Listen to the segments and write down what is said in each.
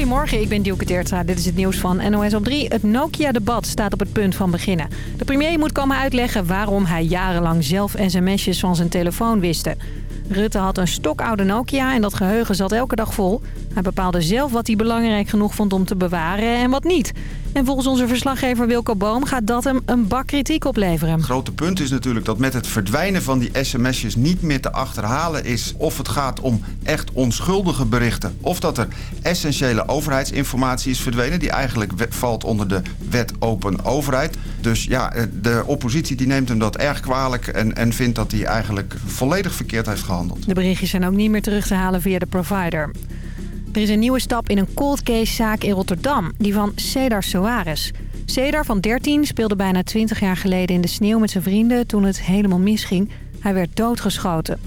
Goedemorgen, ik ben Dielke Teertstra. Dit is het nieuws van NOS op 3. Het Nokia-debat staat op het punt van beginnen. De premier moet komen uitleggen waarom hij jarenlang zelf sms'jes van zijn telefoon wiste. Rutte had een stokoude Nokia en dat geheugen zat elke dag vol. Hij bepaalde zelf wat hij belangrijk genoeg vond om te bewaren en wat niet. En volgens onze verslaggever Wilco Boom gaat dat hem een bak kritiek opleveren. Het grote punt is natuurlijk dat met het verdwijnen van die sms'jes niet meer te achterhalen is... of het gaat om echt onschuldige berichten... of dat er essentiële overheidsinformatie is verdwenen... die eigenlijk valt onder de wet open overheid. Dus ja, eh, de oppositie die neemt hem dat erg kwalijk... en, en vindt dat hij eigenlijk volledig verkeerd heeft De berichtjes zijn ook niet meer terug te halen via de provider. Er is een nieuwe stap in een cold case zaak in Rotterdam, die van Cedar Soares. Cedar van 13 speelde bijna 20 jaar geleden in de sneeuw met zijn vrienden toen het helemaal misging. Hij werd doodgeschoten.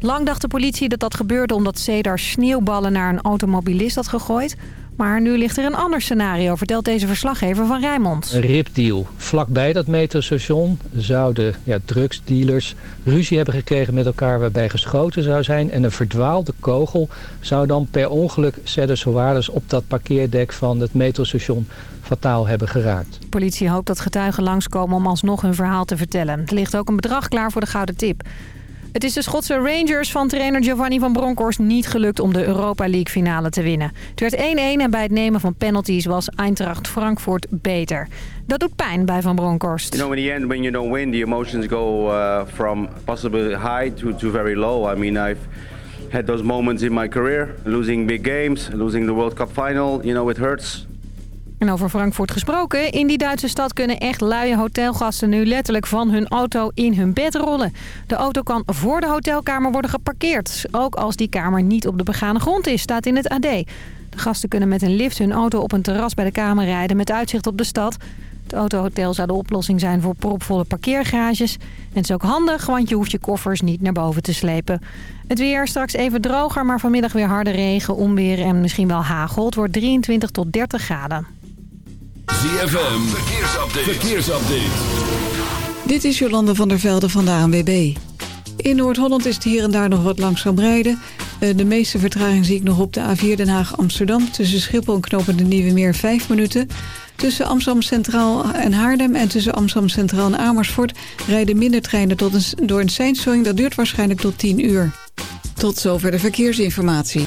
Lang dacht de politie dat dat gebeurde omdat Cedar sneeuwballen naar een automobilist had gegooid. Maar nu ligt er een ander scenario, vertelt deze verslaggever van Rijnmond. Een ripdeal. Vlakbij dat metrostation zouden ja, drugsdealers ruzie hebben gekregen met elkaar waarbij geschoten zou zijn. En een verdwaalde kogel zou dan per ongeluk Cedar Soares op dat parkeerdek van het metrostation fataal hebben geraakt. De politie hoopt dat getuigen langskomen om alsnog hun verhaal te vertellen. Er ligt ook een bedrag klaar voor de gouden tip. Het is de Schotse Rangers van trainer Giovanni van Bronckhorst niet gelukt om de Europa League finale te winnen. Het werd 1-1 en bij het nemen van penalties was Eintracht Frankfurt beter. Dat doet pijn bij Van Bronckhorst. You know, in the end, when you don't win, the emotions go uh, from possibly high to, to very low. I mean, I've had those moments in my career, losing big games, losing the World Cup final. You know, it hurts. En over Frankfurt gesproken, in die Duitse stad kunnen echt luie hotelgasten nu letterlijk van hun auto in hun bed rollen. De auto kan voor de hotelkamer worden geparkeerd, ook als die kamer niet op de begane grond is, staat in het AD. De gasten kunnen met een lift hun auto op een terras bij de kamer rijden met uitzicht op de stad. Het autohotel zou de oplossing zijn voor propvolle parkeergarages. En het is ook handig, want je hoeft je koffers niet naar boven te slepen. Het weer straks even droger, maar vanmiddag weer harde regen, onweer en misschien wel hagel. Het wordt 23 tot 30 graden. ZFM, verkeersupdate. verkeersupdate. Dit is Jolande van der Velde van de ANWB. In Noord-Holland is het hier en daar nog wat langzaam rijden. Eh, de meeste vertraging zie ik nog op de A4 Den Haag-Amsterdam... tussen Schiphol en Knopen de Nieuwe Meer 5 minuten. Tussen Amsterdam Centraal en Haarlem en tussen Amsterdam Centraal en Amersfoort... rijden minder treinen tot een, door een seinstoring. Dat duurt waarschijnlijk tot 10 uur. Tot zover de verkeersinformatie.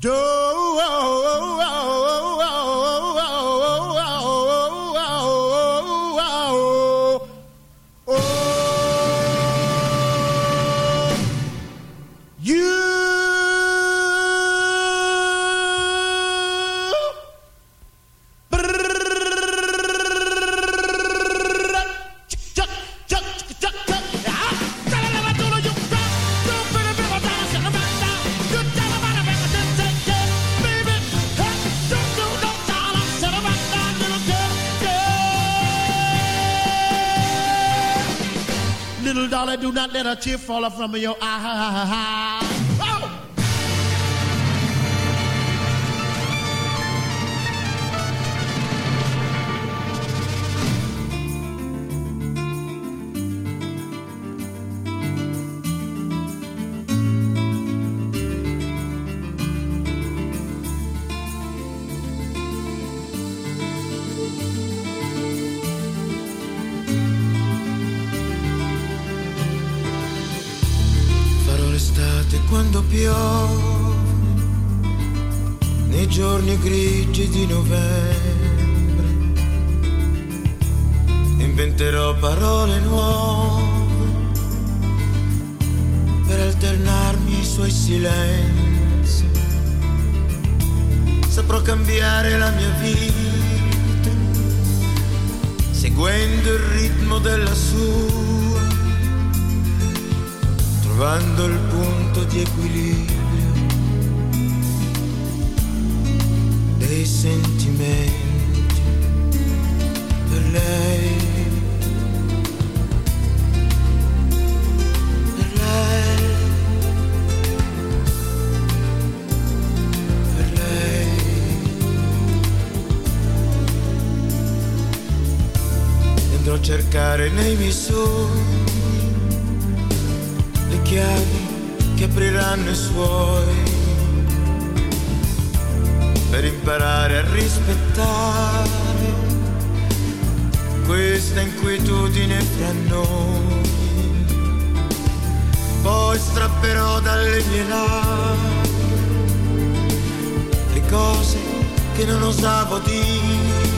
Do. that a tear fall from your eye. cercare nei miei sogni. Le chiavi che apriranno i suoi. Per imparare a rispettare questa inquietudine fra noi. Poi strapperò dalle mie labbra le cose che non osavo dire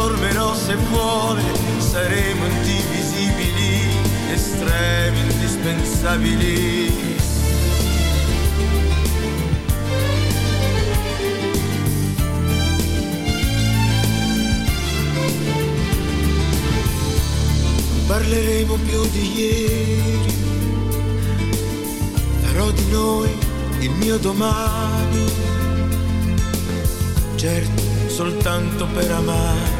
mi trasformerò se vuole saremo indivisibili estremi indispensabili. Parleremo più di ieri, farò di noi il mio domani, certo soltanto per amarci,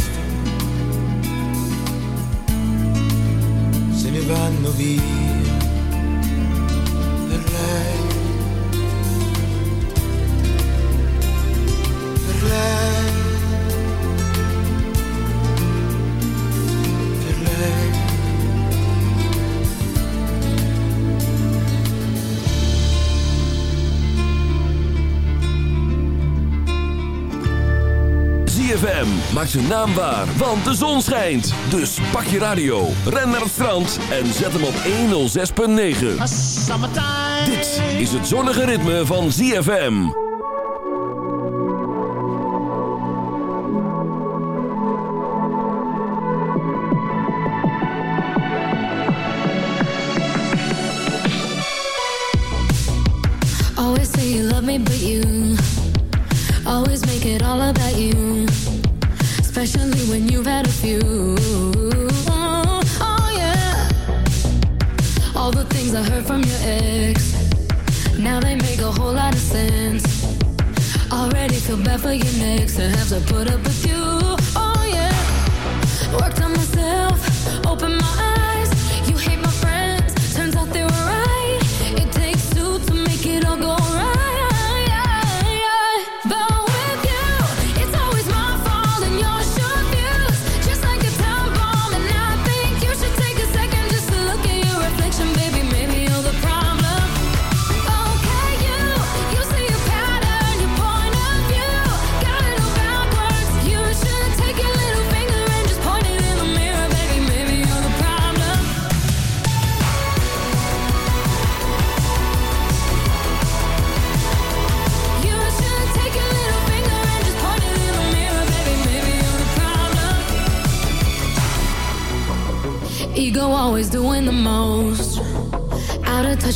vanno via. Per lei ZFM maakt zijn naam waar, want de zon schijnt. Dus pak je radio, ren naar het strand en zet hem op 106.9. Dit is het zonnige ritme van ZFM. Always say you love me, but you always make it all about you. Especially when you've had a few. Oh, oh, yeah. All the things I heard from your ex. Now they make a whole lot of sense. Already feel bad for your next to have to put up with you. Oh yeah. Worked on myself,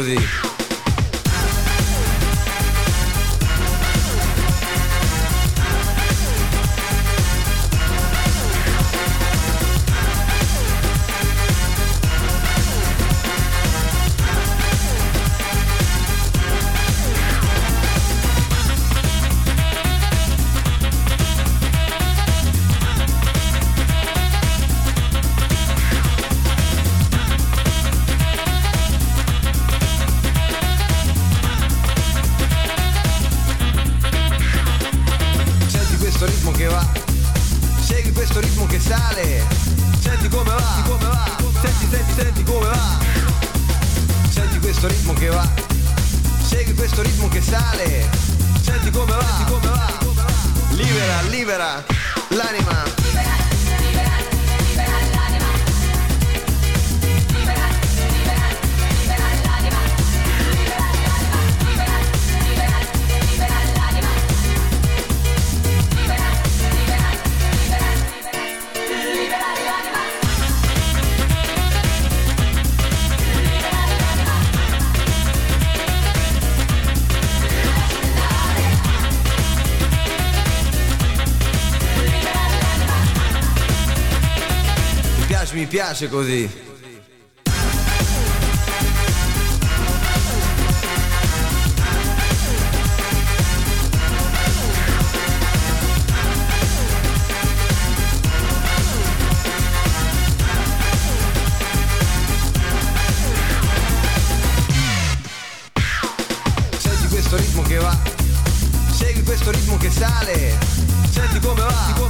così piace così. Senti questo ritmo che va, segui questo ritmo che sale, senti come va.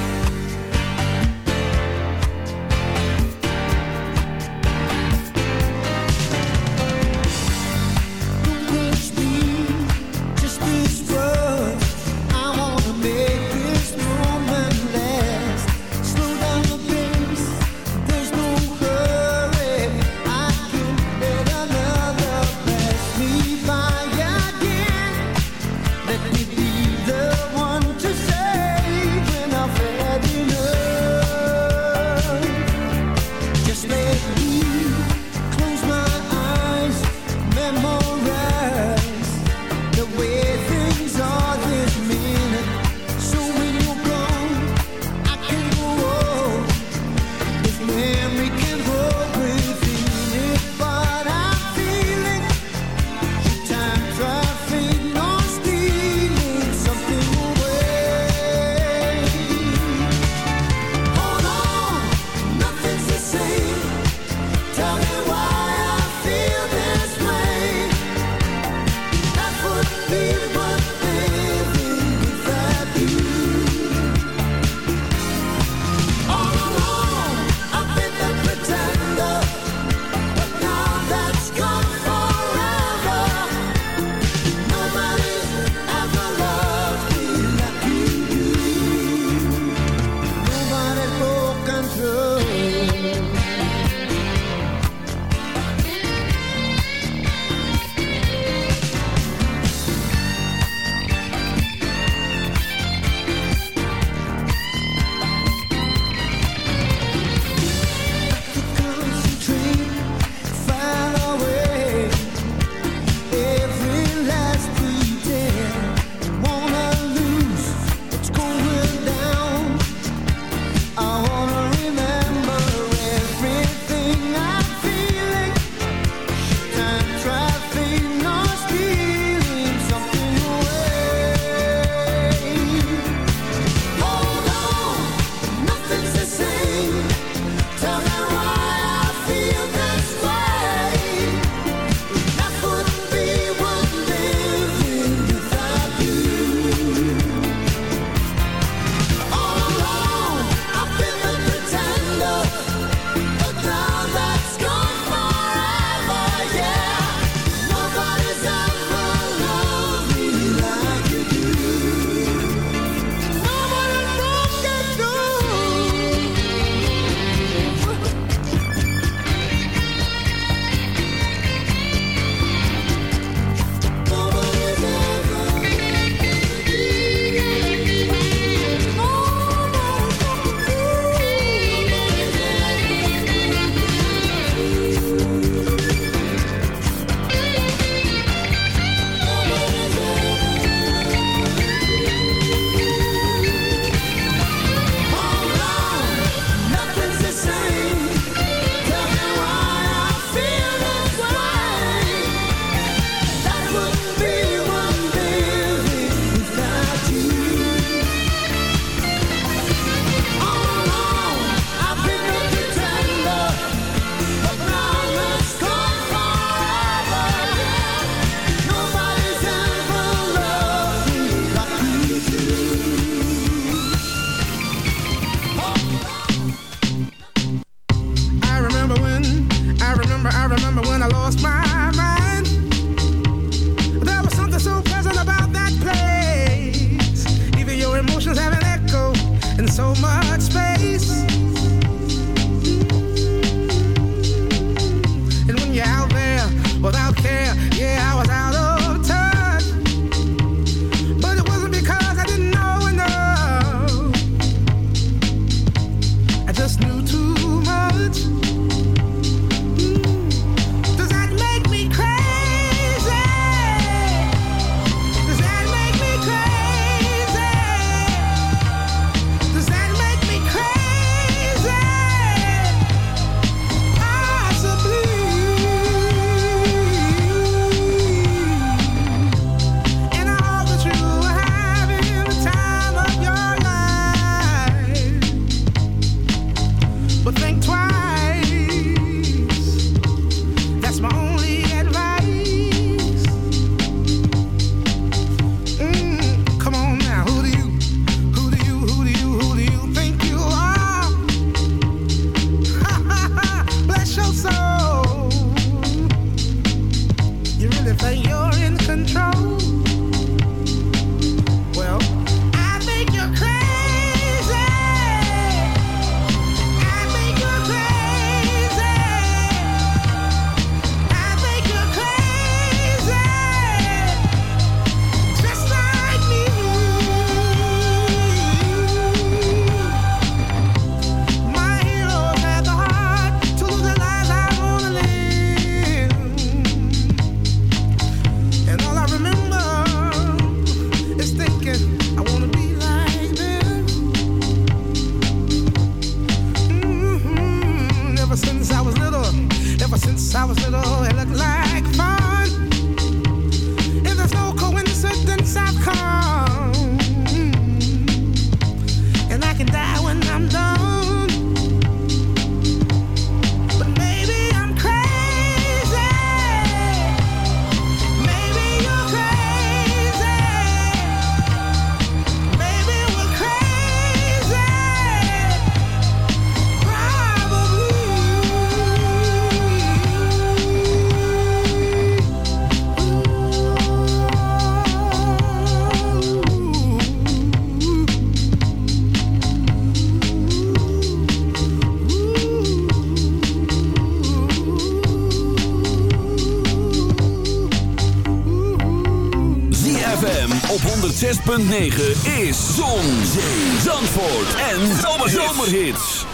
106.9 is Zon, Zee, Zandvoort en Zomerhits.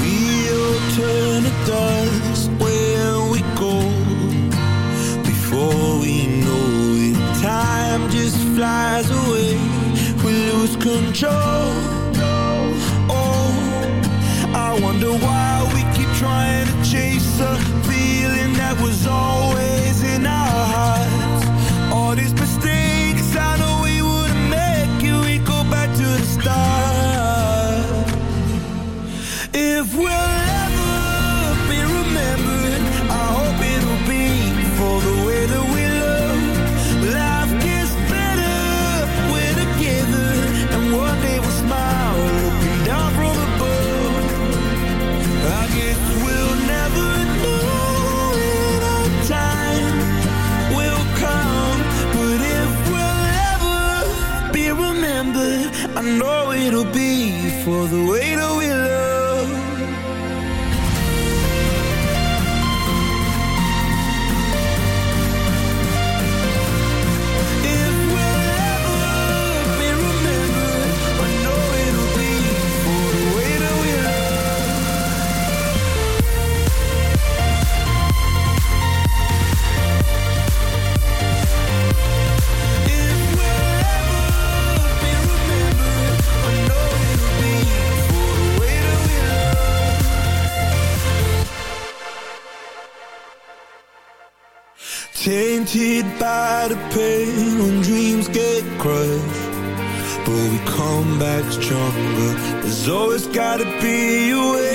We'll turn to dust where we go. Before we know it, time just flies away. We lose control. stronger. There's always gotta be a way.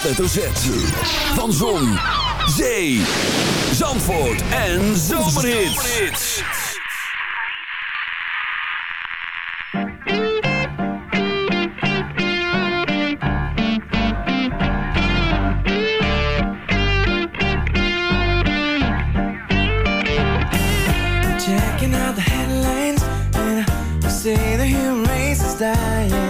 Hoofdletter Z. Van Zon, Zee, Zandvoort en Zomerhits. Checking out the headlines, and they say the human race is dying.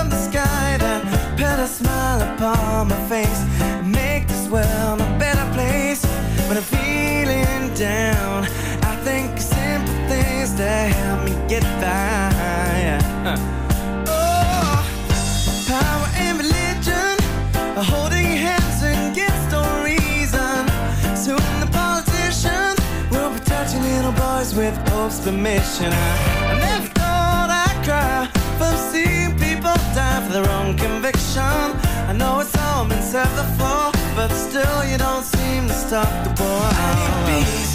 sky that put a smile upon my face make this world a better place. When I'm feeling down, I think simple things that help me get by. Oh, power and religion are holding hands against no reason. Soon the politicians will be touching little boys with Pope's permission. I, never thought I'd cry from seeing conviction. I know it's all been said before, but still you don't seem to stop the war.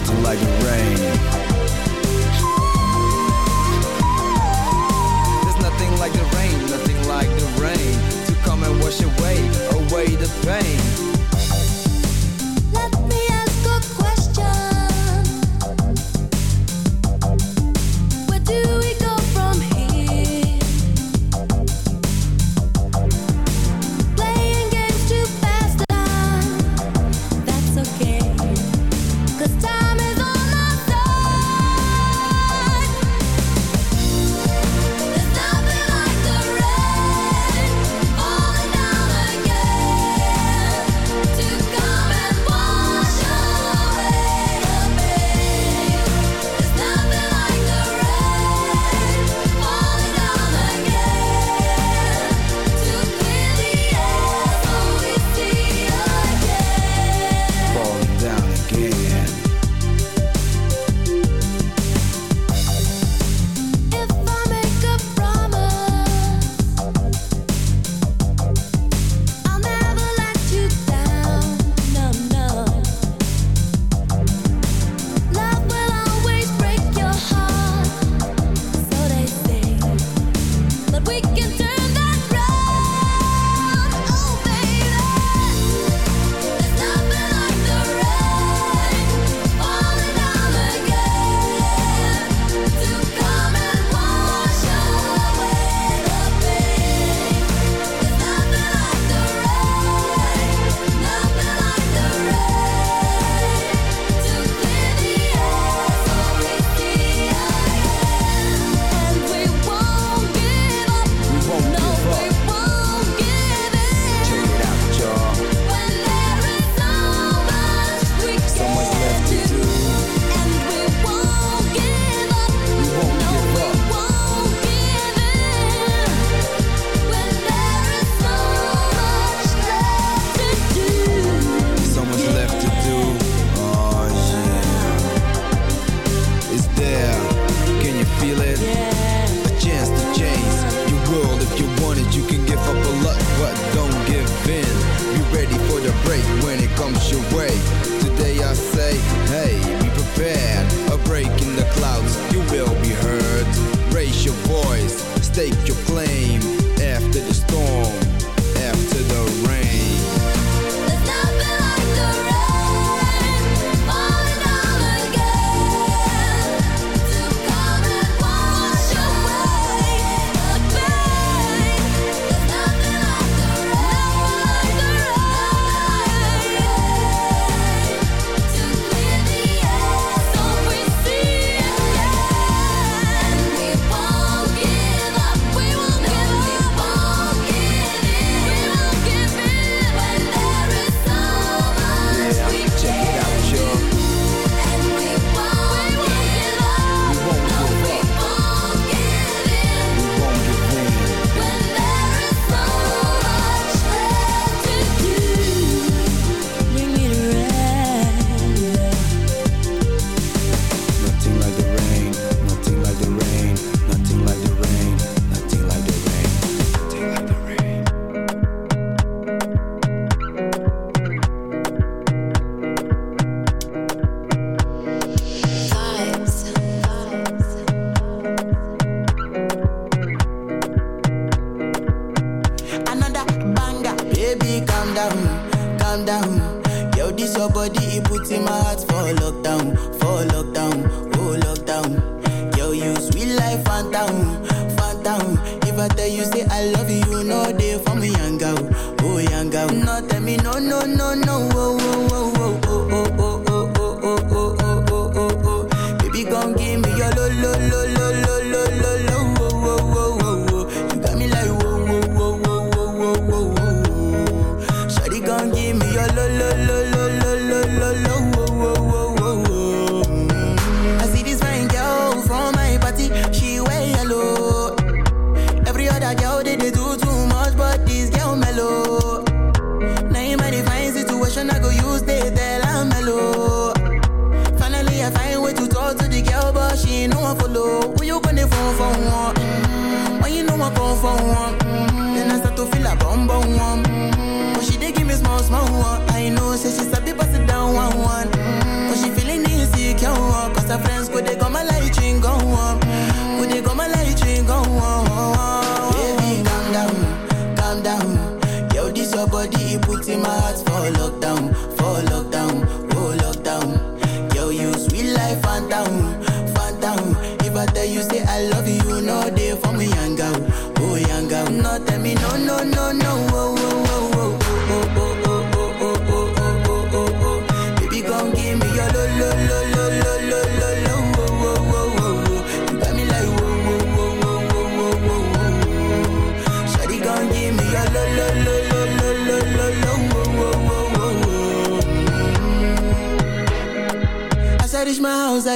Nothing like the rain. There's nothing like the rain, nothing like the rain to come and wash away, away the pain.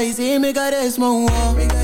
y got this, cares, mon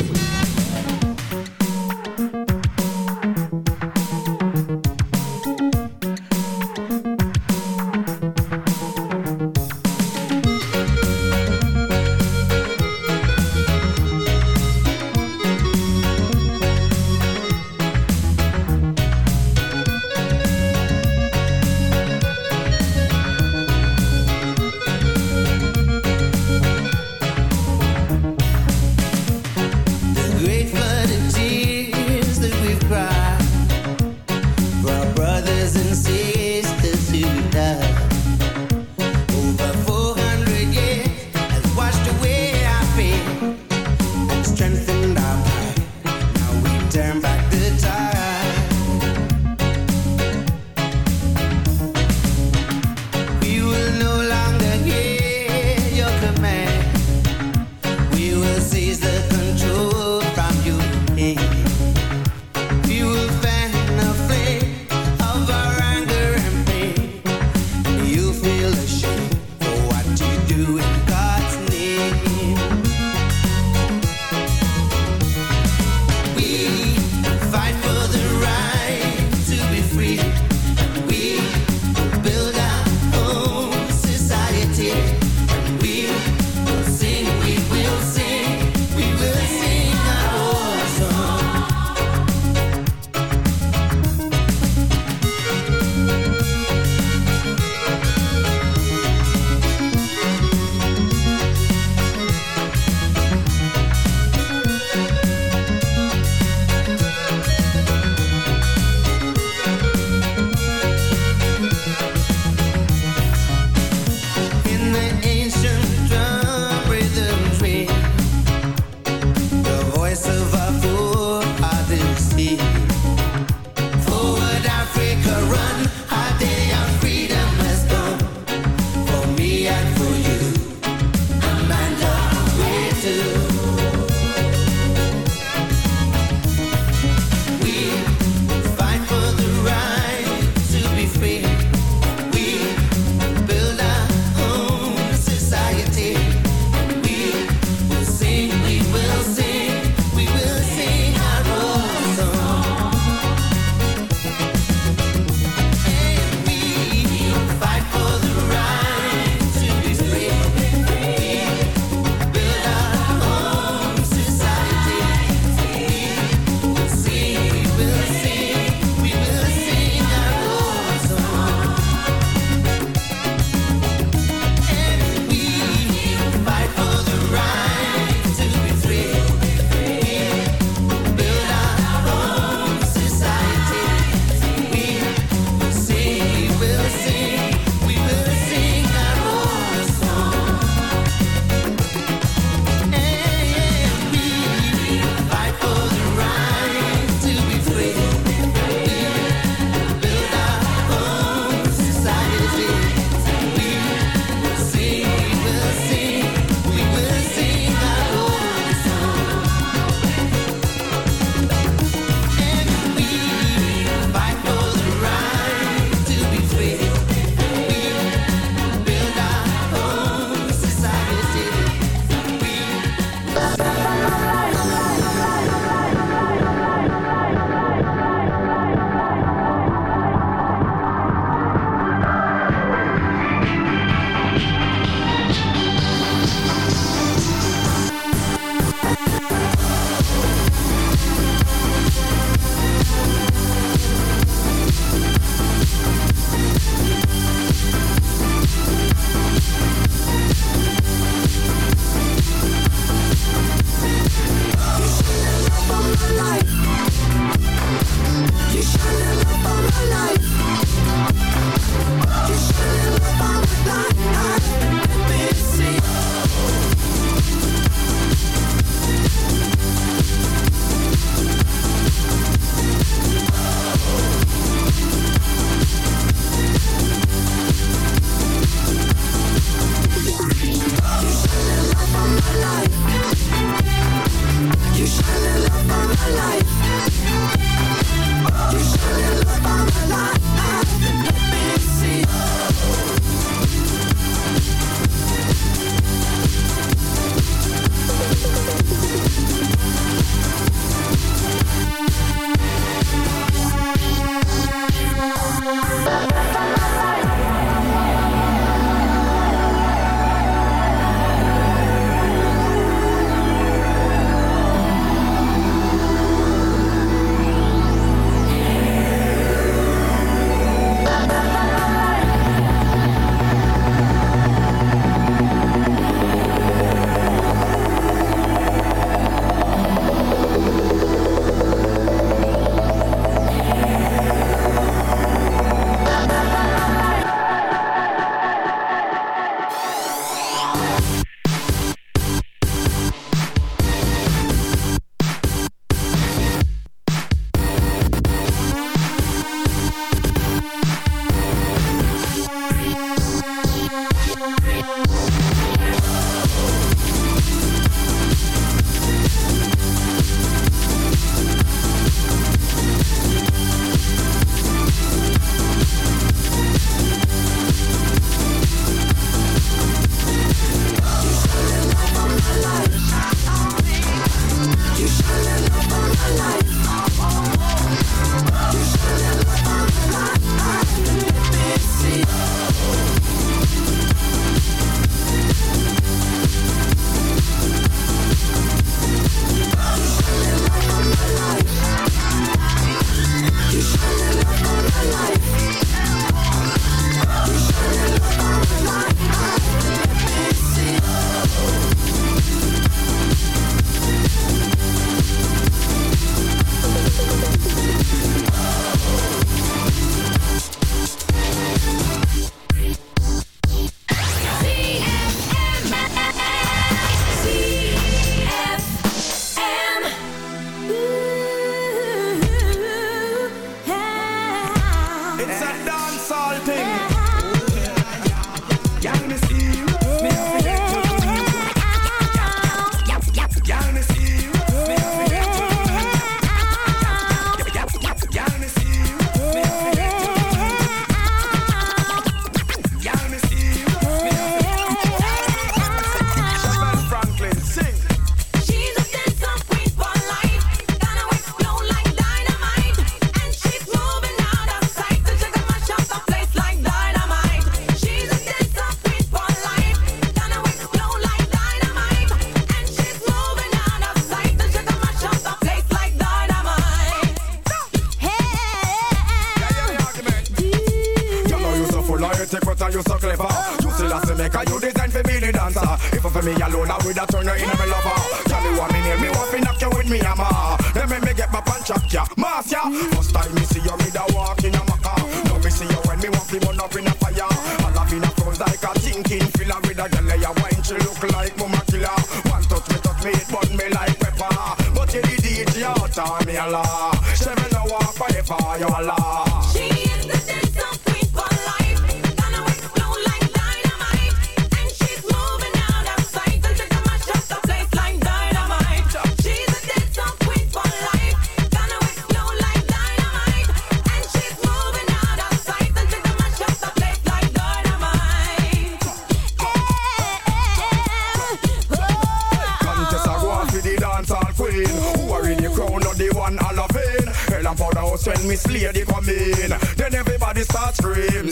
For me alone, I would have turned her in my lover. Tell me what me near me want to knock you with me hammer. Let me me get my punch up, ya, mass ya. First time me see you, me da walk in a maca. Now me see you when me want to burn up in a fire. I love in a pose like a thinking filler with a girl ya wine, she look like mama killer. One touch me, touch me, it burn me like pepper. But you did it, you out me a law. She me no want forever, you a.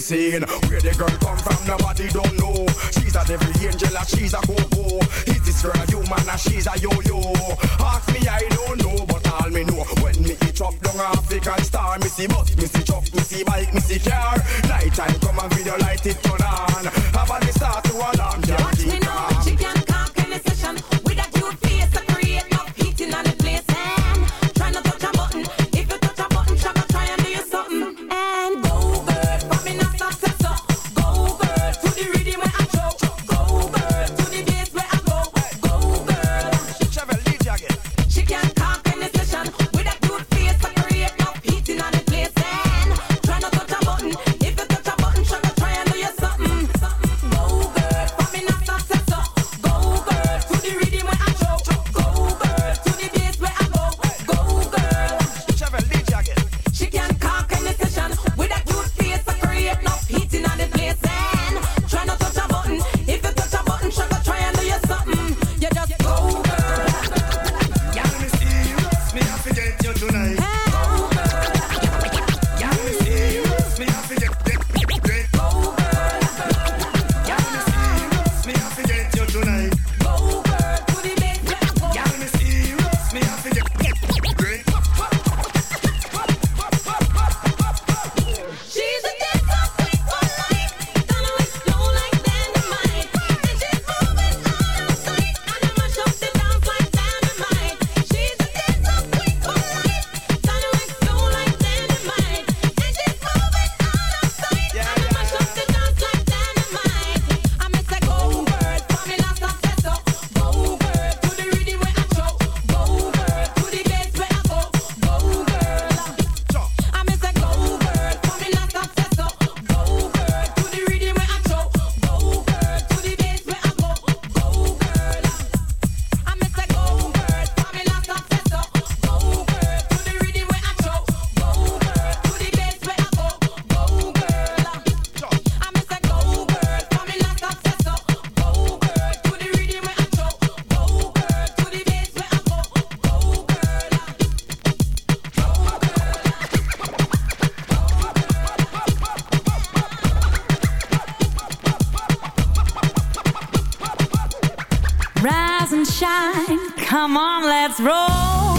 singing. Come on, let's roll.